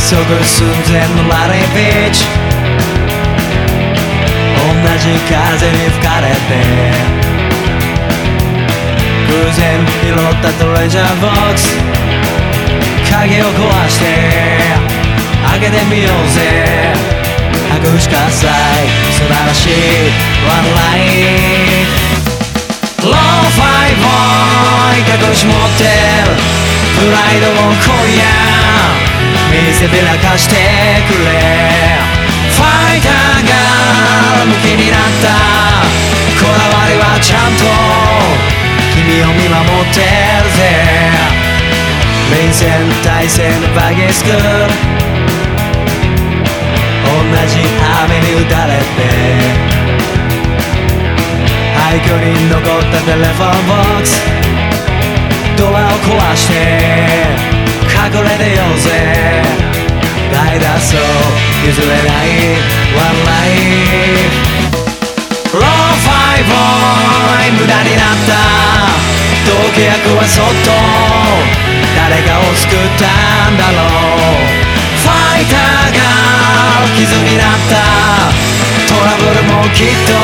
そぐ寸前のラリービーチ。同じ風に吹かれて偶然拾ったトレジャーボックス。鍵を壊して開けてみようぜ。握手喝采素晴らしいワンライン。ローファイボーイ隠し持ってるプライドを今夜。見せびらかしてくれ。ファイターが向きになった。こだわりはちゃんと君を見守ってるぜ。臨戦態勢のバギースク。ール同じ雨に打たれて。廃墟に残ったテレフォンボックス。ドアを壊して。隠れてようぜ大脱走譲れないワンライ。フローファイボーイ。無駄になった。同契約はそっと誰かを救ったんだろう。ファイターが傷になった。トラブルもきっと。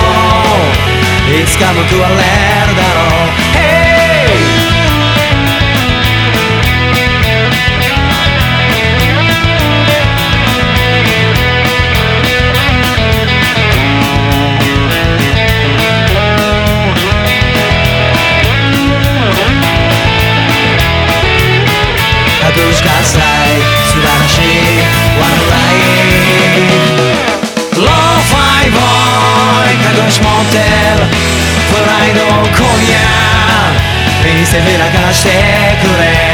いつか報われ。見せびらかしてくれ